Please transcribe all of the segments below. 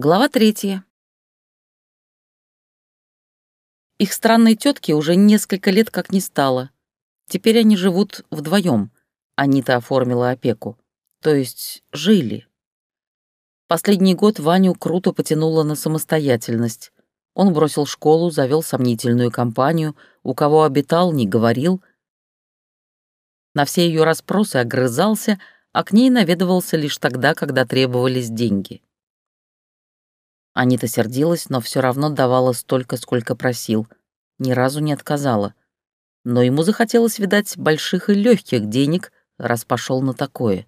Глава третья. Их странной тетки уже несколько лет как не стало. Теперь они живут вдвоем. Анита оформила опеку. То есть жили. Последний год Ваню круто потянуло на самостоятельность. Он бросил школу, завел сомнительную компанию, у кого обитал, не говорил. На все ее расспросы огрызался, а к ней наведывался лишь тогда, когда требовались деньги. Анита сердилась, но все равно давала столько, сколько просил. Ни разу не отказала. Но ему захотелось, видать, больших и легких денег, раз пошел на такое.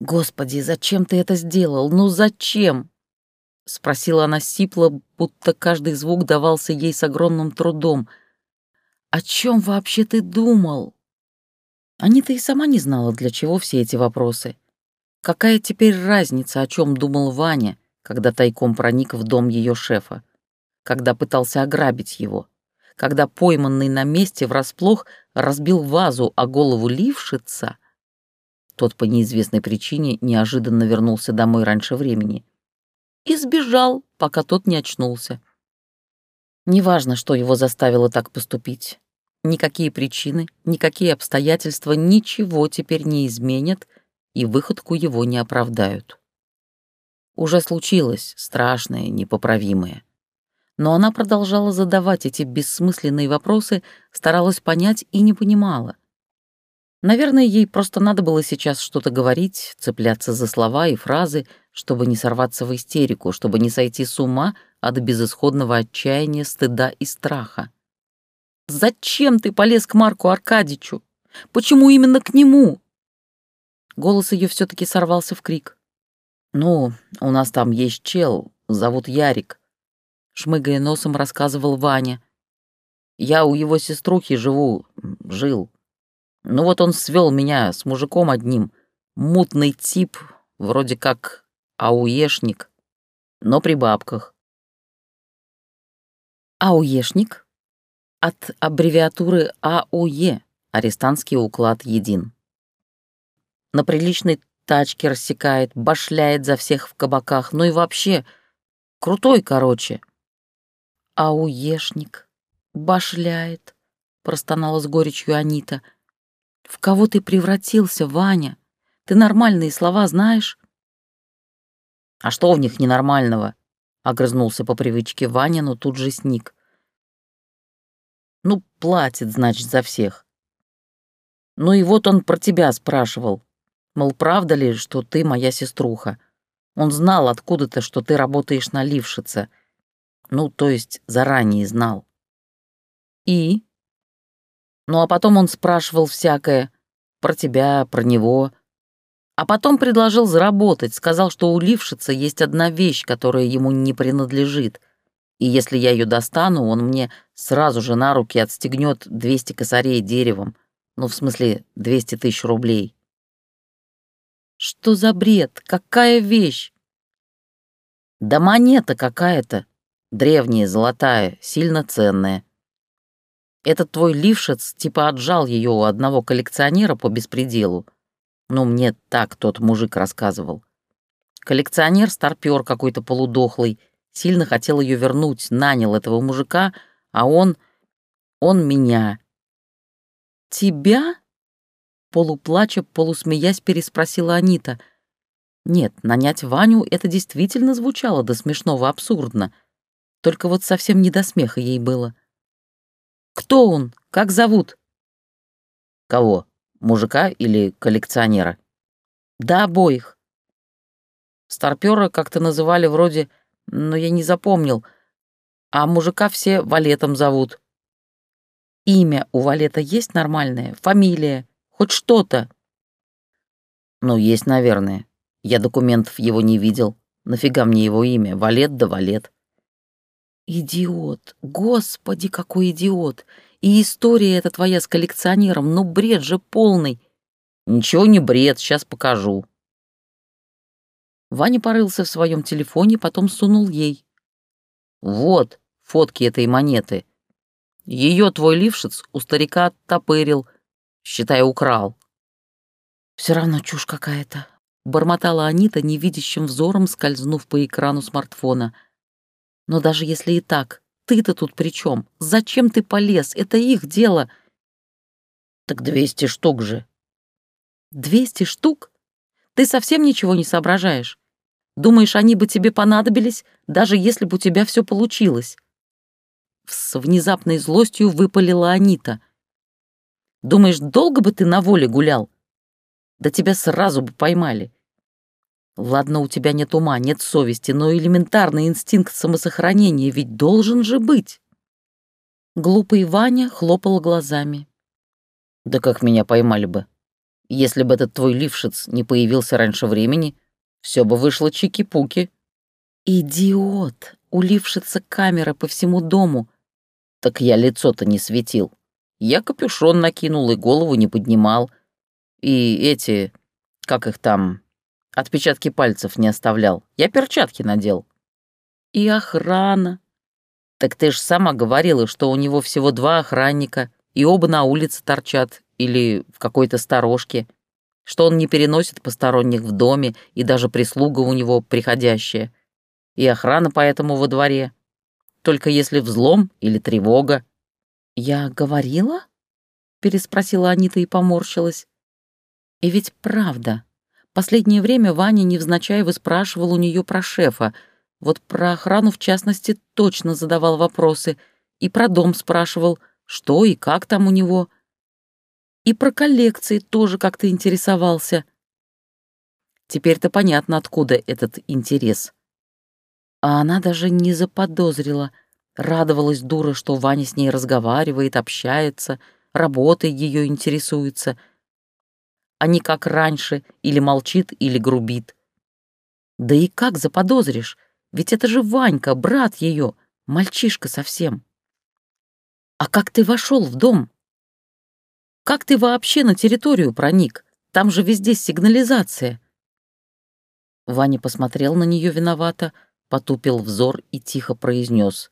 «Господи, зачем ты это сделал? Ну зачем?» — спросила она сипло, будто каждый звук давался ей с огромным трудом. «О чем вообще ты думал?» Анита и сама не знала, для чего все эти вопросы. Какая теперь разница, о чем думал Ваня? Когда тайком проник в дом ее шефа, когда пытался ограбить его, когда пойманный на месте врасплох разбил вазу о голову лившица. Тот по неизвестной причине неожиданно вернулся домой раньше времени и сбежал, пока тот не очнулся. Неважно, что его заставило так поступить. Никакие причины, никакие обстоятельства ничего теперь не изменят и выходку его не оправдают уже случилось страшное, непоправимое. Но она продолжала задавать эти бессмысленные вопросы, старалась понять и не понимала. Наверное, ей просто надо было сейчас что-то говорить, цепляться за слова и фразы, чтобы не сорваться в истерику, чтобы не сойти с ума от безысходного отчаяния, стыда и страха. «Зачем ты полез к Марку Аркадичу? Почему именно к нему?» Голос ее все таки сорвался в крик. «Ну, у нас там есть чел, зовут Ярик», — шмыгая носом рассказывал Ваня. «Я у его сеструхи живу, жил. Ну вот он свел меня с мужиком одним, мутный тип, вроде как ауешник, но при бабках». «Ауешник?» От аббревиатуры АУЕ — арестантский уклад един. На приличной тачки рассекает, башляет за всех в кабаках, ну и вообще крутой, короче. А уешник башляет, простонала с горечью Анита. В кого ты превратился, Ваня? Ты нормальные слова знаешь? А что в них ненормального? Огрызнулся по привычке Ваня, но тут же сник. Ну, платит, значит, за всех. Ну и вот он про тебя спрашивал. Мол, правда ли, что ты моя сеструха? Он знал откуда-то, что ты работаешь на Лившице. Ну, то есть заранее знал. И? Ну, а потом он спрашивал всякое. Про тебя, про него. А потом предложил заработать, сказал, что у Лившица есть одна вещь, которая ему не принадлежит. И если я ее достану, он мне сразу же на руки отстегнет 200 косарей деревом. Ну, в смысле, 200 тысяч рублей. Что за бред? Какая вещь? Да монета какая-то. Древняя, золотая, сильно ценная. Этот твой лившец типа отжал ее у одного коллекционера по беспределу. Ну, мне так тот мужик рассказывал. Коллекционер, старпер какой-то полудохлый, сильно хотел ее вернуть, нанял этого мужика, а он... он меня. «Тебя?» Полуплача, полусмеясь, переспросила Анита. Нет, нанять Ваню это действительно звучало до смешного абсурдно. Только вот совсем не до смеха ей было. «Кто он? Как зовут?» «Кого? Мужика или коллекционера?» «Да, обоих». Старпёра как-то называли вроде, но я не запомнил, а мужика все Валетом зовут. Имя у Валета есть нормальное? Фамилия? Хоть что-то. Ну, есть, наверное. Я документов его не видел. Нафига мне его имя? Валет да валет. Идиот. Господи, какой идиот. И история эта твоя с коллекционером, ну бред же полный. Ничего не бред, сейчас покажу. Ваня порылся в своем телефоне, потом сунул ей. Вот фотки этой монеты. Ее твой лившиц у старика оттопырил — считай, украл. Все равно чушь какая-то, бормотала Анита невидящим взором, скользнув по экрану смартфона. Но даже если и так, ты-то тут при чем? Зачем ты полез? Это их дело. Так двести штук же. Двести штук? Ты совсем ничего не соображаешь? Думаешь, они бы тебе понадобились, даже если бы у тебя все получилось?» С внезапной злостью выпалила Анита. «Думаешь, долго бы ты на воле гулял? Да тебя сразу бы поймали. Ладно, у тебя нет ума, нет совести, но элементарный инстинкт самосохранения ведь должен же быть». Глупый Ваня хлопал глазами. «Да как меня поймали бы? Если бы этот твой лившиц не появился раньше времени, все бы вышло чики-пуки». «Идиот! Улившится камера по всему дому». «Так я лицо-то не светил. Я капюшон накинул и голову не поднимал. И эти, как их там, отпечатки пальцев не оставлял. Я перчатки надел». «И охрана». «Так ты ж сама говорила, что у него всего два охранника, и оба на улице торчат или в какой-то сторожке что он не переносит посторонних в доме, и даже прислуга у него приходящая. И охрана поэтому во дворе. Только если взлом или тревога. «Я говорила?» — переспросила Анита и поморщилась. «И ведь правда. Последнее время Ваня невзначай выспрашивал у нее про шефа. Вот про охрану, в частности, точно задавал вопросы. И про дом спрашивал, что и как там у него. И про коллекции тоже как-то интересовался. Теперь-то понятно, откуда этот интерес. А она даже не заподозрила. Радовалась дура, что Ваня с ней разговаривает, общается, работой ее интересуется. А не как раньше, или молчит, или грубит. Да и как заподозришь? Ведь это же Ванька, брат ее, мальчишка совсем. А как ты вошел в дом? Как ты вообще на территорию проник? Там же везде сигнализация». Ваня посмотрел на нее виновато, потупил взор и тихо произнес: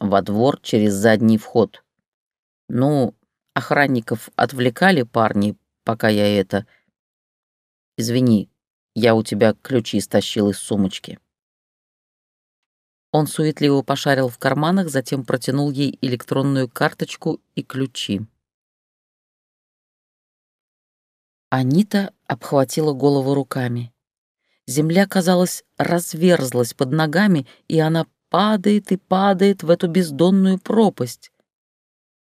«Во двор через задний вход. Ну, охранников отвлекали парни, пока я это... Извини, я у тебя ключи стащил из сумочки». Он суетливо пошарил в карманах, затем протянул ей электронную карточку и ключи. Анита обхватила голову руками. Земля, казалось, разверзлась под ногами, и она падает и падает в эту бездонную пропасть.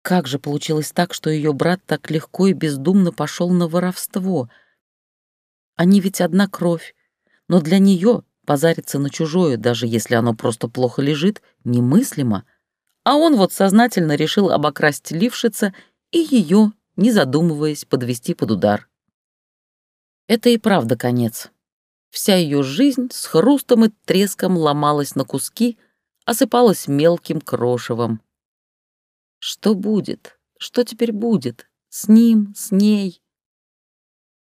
Как же получилось так, что ее брат так легко и бездумно пошел на воровство? Они ведь одна кровь, но для нее позариться на чужое, даже если оно просто плохо лежит, немыслимо. А он вот сознательно решил обокрасть Лившица и ее, не задумываясь, подвести под удар. Это и правда конец. Вся ее жизнь с хрустом и треском ломалась на куски, осыпалась мелким крошевом. Что будет? Что теперь будет? С ним, с ней?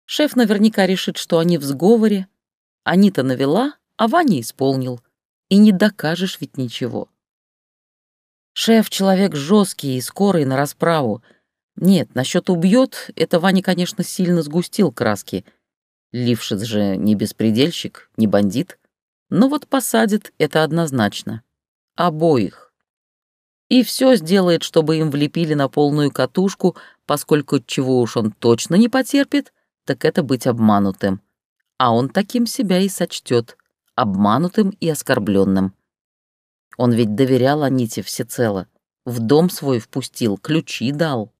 Шеф наверняка решит, что они в сговоре. Анита навела, а Ваня исполнил. И не докажешь ведь ничего. Шеф — человек жесткий и скорый на расправу. Нет, насчет убьет, это Ваня, конечно, сильно сгустил краски — Лившиц же не беспредельщик, не бандит. Но вот посадит это однозначно. Обоих. И все сделает, чтобы им влепили на полную катушку, поскольку чего уж он точно не потерпит, так это быть обманутым. А он таким себя и сочтет, обманутым и оскорбленным. Он ведь доверял Аните всецело, в дом свой впустил, ключи дал.